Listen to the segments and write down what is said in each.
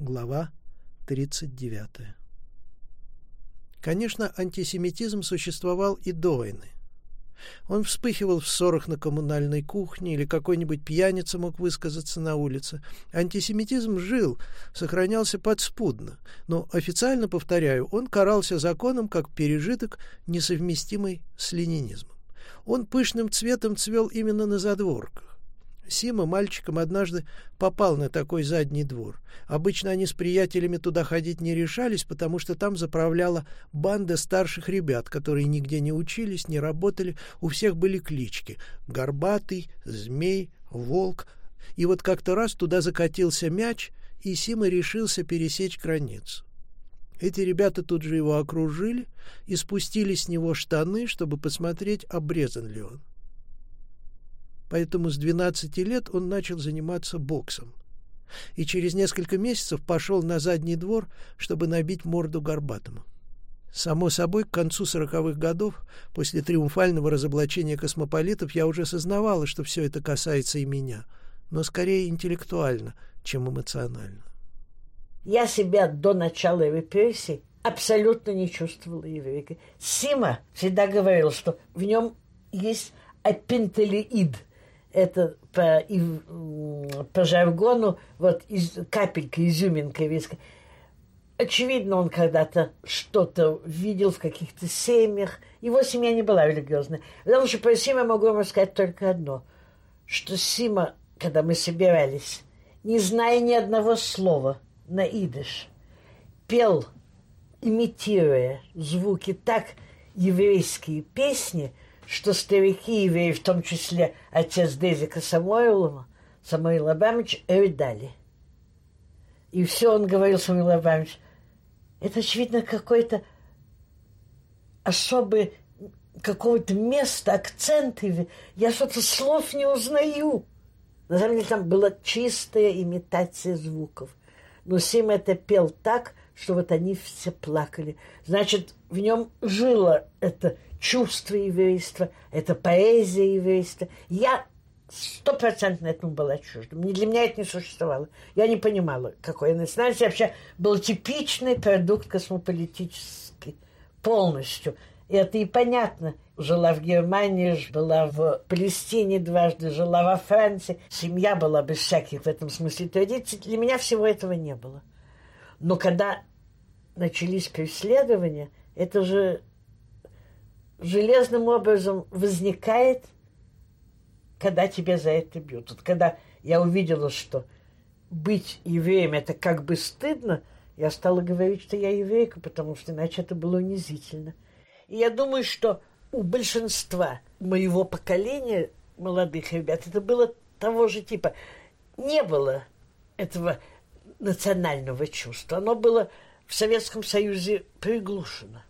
Глава 39. Конечно, антисемитизм существовал и до войны. Он вспыхивал в ссорах на коммунальной кухне или какой-нибудь пьяница мог высказаться на улице. Антисемитизм жил, сохранялся подспудно, но официально, повторяю, он карался законом как пережиток, несовместимый с ленинизмом. Он пышным цветом цвел именно на задворках. Сима мальчиком однажды попал на такой задний двор. Обычно они с приятелями туда ходить не решались, потому что там заправляла банда старших ребят, которые нигде не учились, не работали, у всех были клички — Горбатый, Змей, Волк. И вот как-то раз туда закатился мяч, и Сима решился пересечь границу. Эти ребята тут же его окружили и спустили с него штаны, чтобы посмотреть, обрезан ли он. Поэтому с 12 лет он начал заниматься боксом. И через несколько месяцев пошел на задний двор, чтобы набить морду Горбатому. Само собой, к концу сороковых годов, после триумфального разоблачения космополитов, я уже сознавала, что все это касается и меня, но скорее интеллектуально, чем эмоционально. Я себя до начала репрессий абсолютно не чувствовала еврейкой. Сима всегда говорил, что в нем есть апентелеид – это по, и, по жаргону вот из, капелька, изюминка виска. Очевидно, он когда-то что-то видел в каких-то семьях. Его семья не была религиозной. Потому что про Сима могу вам сказать только одно, что Сима, когда мы собирались, не зная ни одного слова на идыш, пел, имитируя звуки так еврейские песни – что старики евреи, в том числе отец Дезика Самойлова, Самоил Абамович, рыдали. И все он говорил, Самоил Абамович, это, очевидно, какой-то особый какого-то места, акцент. Я что-то слов не узнаю. На самом деле там была чистая имитация звуков. Но Сим это пел так, что вот они все плакали. Значит, в нем жило это чувство еврейства, это поэзия еврейства. Я стопроцентно этому была чужда. Для меня это не существовало. Я не понимала, какой национальность. вообще был типичный продукт космополитический полностью. И это и понятно. Жила в Германии, была в Палестине дважды, жила во Франции. Семья была без всяких в этом смысле традиций. Для меня всего этого не было. Но когда начались преследования, это же железным образом возникает, когда тебя за это бьют. Вот когда я увидела, что быть евреем это как бы стыдно, я стала говорить, что я еврейка, потому что иначе это было унизительно. И я думаю, что у большинства моего поколения молодых ребят это было того же типа. Не было этого национального чувства. Оно было в Советском Союзе приглушено.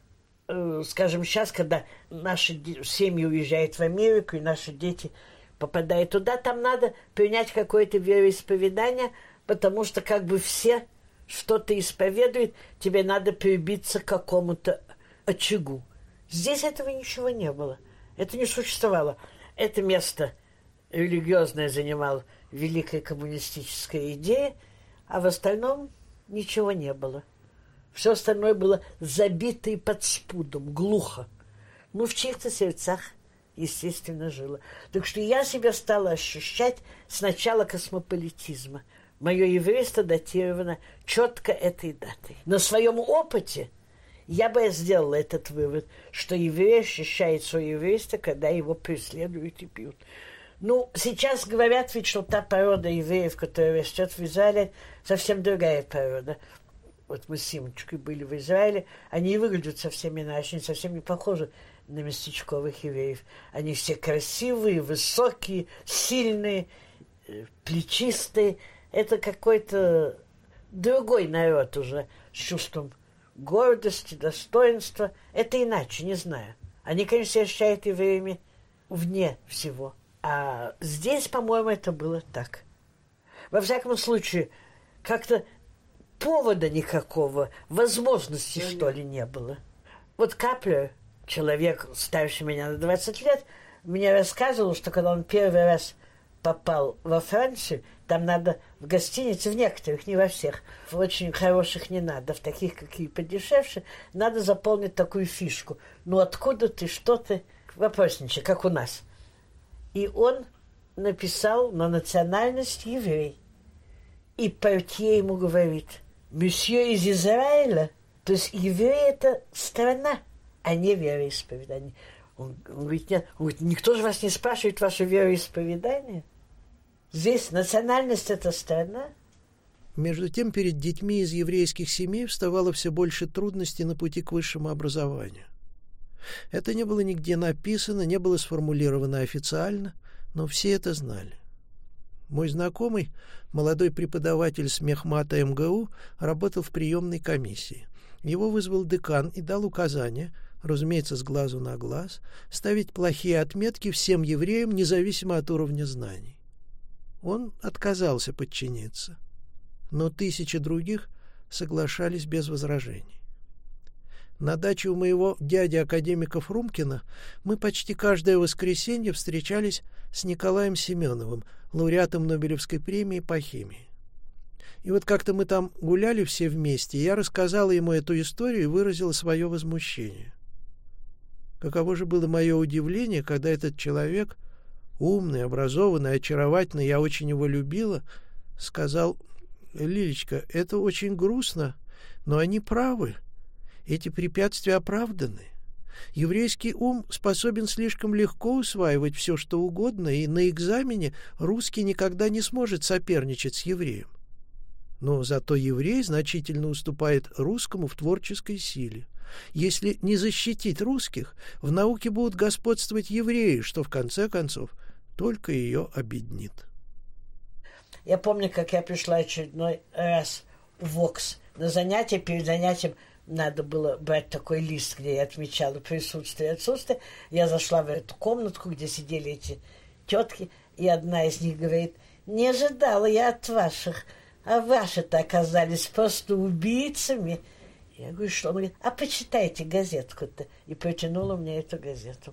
Э, скажем, сейчас, когда наши семьи уезжают в Америку, и наши дети попадают туда, там надо принять какое-то вероисповедание, потому что как бы все что-то исповедуют, тебе надо прибиться к какому-то очагу. Здесь этого ничего не было. Это не существовало. Это место религиозное занимал великая коммунистическая идея, а в остальном ничего не было. Все остальное было забито и под спудом, глухо. Ну, в чьих-то сердцах, естественно, жило. Так что я себя стала ощущать с начала космополитизма. Мое еврейство датировано четко этой датой. На своем опыте я бы сделала этот вывод, что еврей ощущает свое еврейство, когда его преследуют и пьют. Ну, сейчас говорят ведь, что та порода евреев, которая растет в Израиле, совсем другая порода вот мы с Симочкой были в Израиле, они выглядят совсем иначе, они совсем не похожи на местечковых евреев. Они все красивые, высокие, сильные, э, плечистые. Это какой-то другой народ уже с чувством гордости, достоинства. Это иначе, не знаю. Они, конечно, ощущают евреями вне всего. А здесь, по-моему, это было так. Во всяком случае, как-то повода никакого, возможности, Понятно. что ли, не было. Вот Капля, человек старше меня на 20 лет, мне рассказывал, что когда он первый раз попал во Францию, там надо в гостинице, в некоторых, не во всех, в очень хороших не надо, в таких, какие подешевше, надо заполнить такую фишку. Ну, откуда ты, что ты? Вопросничек, как у нас. И он написал на национальность еврей. И портье ему говорит, «Месье из Израиля». То есть евреи – это страна, а не вероисповедание. Он, он, говорит, нет, он говорит, никто же вас не спрашивает ваше вероисповедание. Здесь национальность – это страна. Между тем, перед детьми из еврейских семей вставало все больше трудностей на пути к высшему образованию. Это не было нигде написано, не было сформулировано официально, но все это знали. Мой знакомый, молодой преподаватель с мехмата МГУ, работал в приемной комиссии. Его вызвал декан и дал указание – разумеется, с глазу на глаз, ставить плохие отметки всем евреям, независимо от уровня знаний. Он отказался подчиниться, но тысячи других соглашались без возражений. На даче у моего дяди-академика Фрумкина мы почти каждое воскресенье встречались с Николаем Семеновым, лауреатом Нобелевской премии по химии. И вот как-то мы там гуляли все вместе, и я рассказала ему эту историю и выразила свое возмущение. Каково же было мое удивление, когда этот человек, умный, образованный, очаровательный, я очень его любила, сказал, «Лилечка, это очень грустно, но они правы. Эти препятствия оправданы. Еврейский ум способен слишком легко усваивать все, что угодно, и на экзамене русский никогда не сможет соперничать с евреем. Но зато еврей значительно уступает русскому в творческой силе. Если не защитить русских, в науке будут господствовать евреи, что в конце концов только ее обеднит. Я помню, как я пришла очередной раз в ВОКС на занятие. Перед занятием надо было брать такой лист, где я отмечала присутствие и отсутствие. Я зашла в эту комнатку, где сидели эти тетки, и одна из них говорит, не ожидала я от ваших, а ваши-то оказались просто убийцами. Я говорю, что? Он говорит, а почитайте газетку-то. И протянула мне эту газету.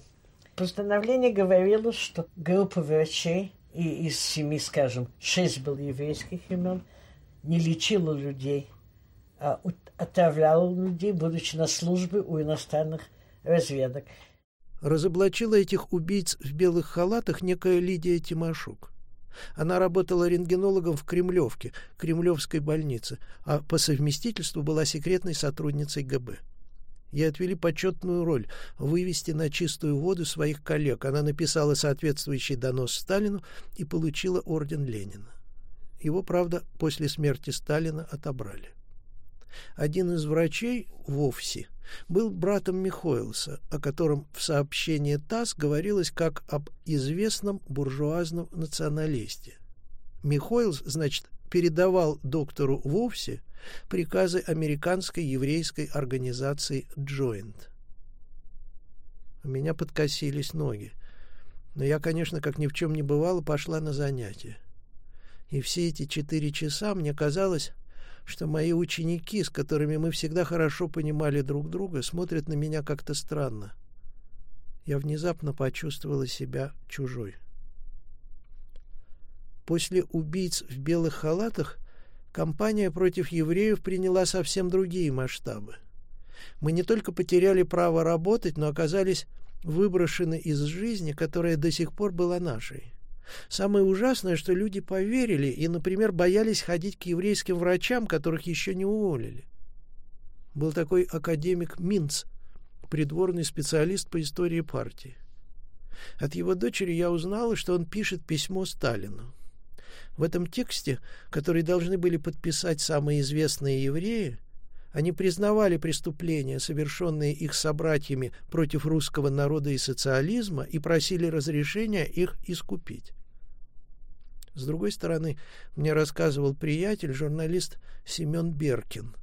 Постановление говорило, что группа врачей, и из семи, скажем, шесть было еврейских имен, не лечила людей, а отравляла людей, будучи на службе у иностранных разведок. Разоблачила этих убийц в белых халатах некая Лидия Тимошук. Она работала рентгенологом в Кремлевке, Кремлевской больнице, а по совместительству была секретной сотрудницей ГБ. Ей отвели почетную роль — вывести на чистую воду своих коллег. Она написала соответствующий донос Сталину и получила орден Ленина. Его, правда, после смерти Сталина отобрали. Один из врачей, Вовси, был братом Михоэлса, о котором в сообщении ТАСС говорилось как об известном буржуазном националисте. Михоэлс, значит, передавал доктору Вовсе приказы американской еврейской организации «Джойнт». У меня подкосились ноги. Но я, конечно, как ни в чем не бывало, пошла на занятия. И все эти четыре часа мне казалось, что мои ученики, с которыми мы всегда хорошо понимали друг друга, смотрят на меня как-то странно. Я внезапно почувствовала себя чужой. После убийц в белых халатах кампания против евреев приняла совсем другие масштабы. Мы не только потеряли право работать, но оказались выброшены из жизни, которая до сих пор была нашей. Самое ужасное, что люди поверили и, например, боялись ходить к еврейским врачам, которых еще не уволили. Был такой академик Минц, придворный специалист по истории партии. От его дочери я узнала, что он пишет письмо Сталину. В этом тексте, который должны были подписать самые известные евреи, они признавали преступления, совершенные их собратьями против русского народа и социализма, и просили разрешения их искупить. С другой стороны, мне рассказывал приятель, журналист Семен Беркин.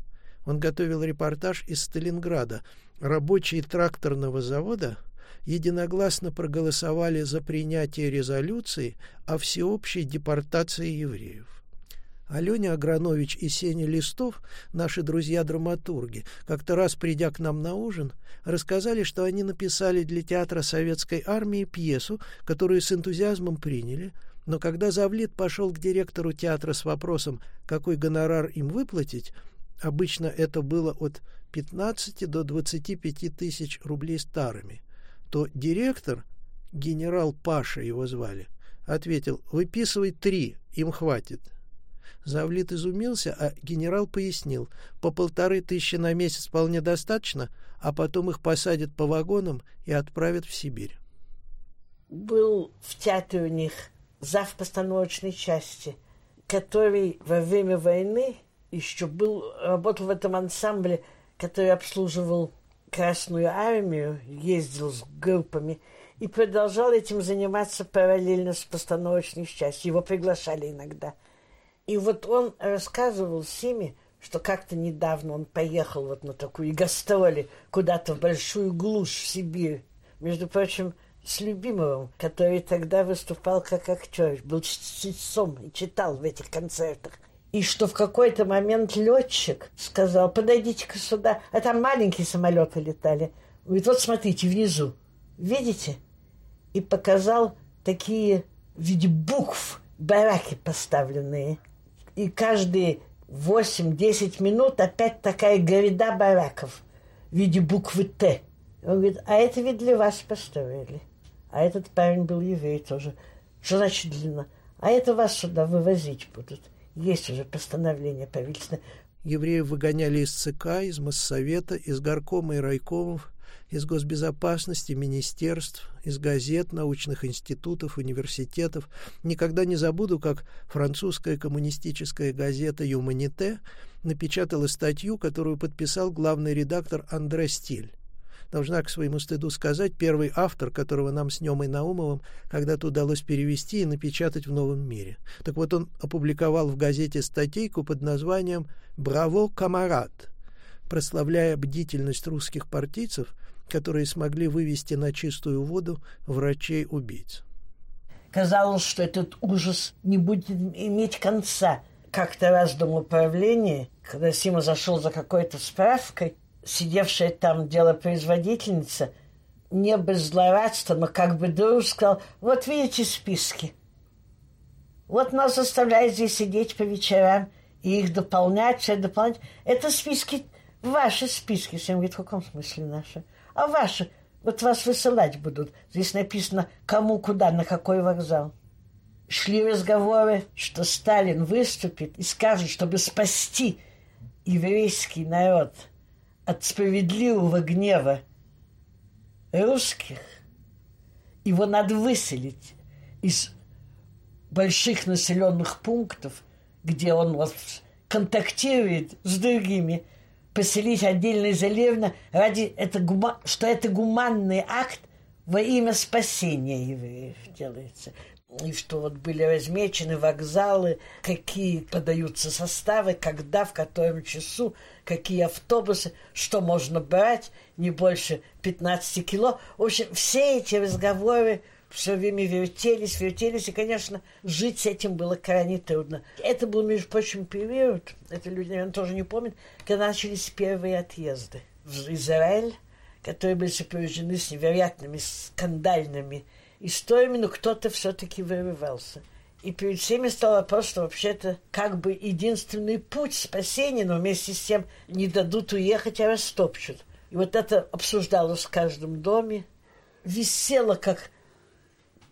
Он готовил репортаж из Сталинграда. Рабочие тракторного завода единогласно проголосовали за принятие резолюции о всеобщей депортации евреев. Аленя Агранович и Сеня Листов, наши друзья-драматурги, как-то раз, придя к нам на ужин, рассказали, что они написали для театра советской армии пьесу, которую с энтузиазмом приняли, Но когда Завлит пошел к директору театра с вопросом, какой гонорар им выплатить, обычно это было от 15 до 25 тысяч рублей старыми, то директор, генерал Паша его звали, ответил, выписывай три, им хватит. Завлит изумился, а генерал пояснил, по полторы тысячи на месяц вполне достаточно, а потом их посадят по вагонам и отправят в Сибирь. Был в театре у них зав постановочной части, который во время войны еще был, работал в этом ансамбле, который обслуживал Красную Армию, ездил с группами и продолжал этим заниматься параллельно с постановочной частью. Его приглашали иногда. И вот он рассказывал Симе, что как-то недавно он поехал вот на такую гастроли куда-то в большую глушь в Сибирь. Между прочим, с Любимовым, который тогда выступал как актер, был чтецом и читал в этих концертах. И что в какой-то момент летчик сказал, подойдите-ка сюда, а там маленькие самолеты летали. Говорит, вот смотрите, внизу, видите? И показал такие в виде букв бараки поставленные. И каждые 8-10 минут опять такая гряда бараков в виде буквы «Т». Он говорит, а это ведь для вас построили. А этот парень был еврей тоже. Что значит длинно? А это вас сюда вывозить будут. Есть уже постановление правительственное. Евреев выгоняли из ЦК, из Моссовета, из горкома и райкомов, из госбезопасности, министерств, из газет, научных институтов, университетов. Никогда не забуду, как французская коммунистическая газета «Юманите» напечатала статью, которую подписал главный редактор Андре Стиль должна к своему стыду сказать, первый автор, которого нам с Немой Наумовым когда-то удалось перевести и напечатать в «Новом мире». Так вот, он опубликовал в газете статейку под названием «Браво, камарад», прославляя бдительность русских партийцев, которые смогли вывести на чистую воду врачей-убийц. Казалось, что этот ужас не будет иметь конца. Как-то раз Дом управления, когда Сима зашел за какой-то справкой, сидевшая там делопроизводительница, не без злорадства, но как бы друг сказал, вот видите списки. Вот нас заставляют здесь сидеть по вечерам и их дополнять, все дополнять. Это списки, ваши списки. Всем говорит, в каком смысле наши? А ваши? Вот вас высылать будут. Здесь написано, кому, куда, на какой вокзал. Шли разговоры, что Сталин выступит и скажет, чтобы спасти еврейский народ – от справедливого гнева русских, его надо выселить из больших населенных пунктов, где он контактирует с другими, поселить отдельно изолированно ради это гума, что это гуманный акт во имя спасения евреев делается и что вот были размечены вокзалы, какие подаются составы, когда, в котором часу, какие автобусы, что можно брать, не больше 15 кило. В общем, все эти разговоры все время вертелись, вертелись, и, конечно, жить с этим было крайне трудно. Это был, между прочим, период, это люди, наверное, тоже не помнят, когда начались первые отъезды в Израиль, которые были сопряжены с невероятными скандальными историями, но кто-то все-таки вырывался. И перед всеми стал вопрос, вообще-то как бы единственный путь спасения, но вместе с тем не дадут уехать, а растопчут. И вот это обсуждалось в каждом доме. Висело как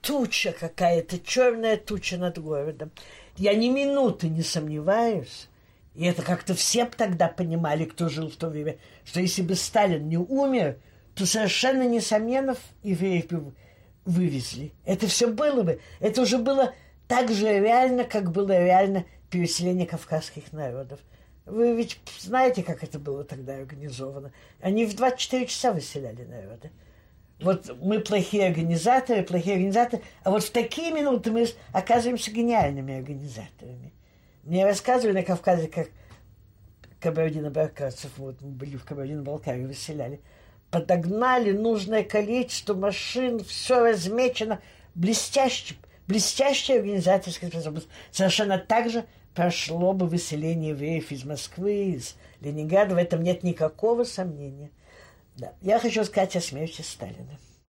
туча какая-то, черная туча над городом. Я ни минуты не сомневаюсь, и это как-то все тогда понимали, кто жил в то время, что если бы Сталин не умер, то совершенно несомненно евреев бы вывезли. Это все было бы. Это уже было так же реально, как было реально переселение кавказских народов. Вы ведь знаете, как это было тогда организовано. Они в 24 часа выселяли народы. Вот мы плохие организаторы, плохие организаторы, а вот в такие минуты мы оказываемся гениальными организаторами. Мне рассказывали на Кавказе, как кабардино-балкарцев, вот мы были в Кабардино-Балкарии, выселяли – подогнали нужное количество машин, все размечено. Блестяще, блестящая организаторская способность. Совершенно так же прошло бы выселение евреев из Москвы, из Ленинграда. В этом нет никакого сомнения. Да. Я хочу сказать о смерти Сталина.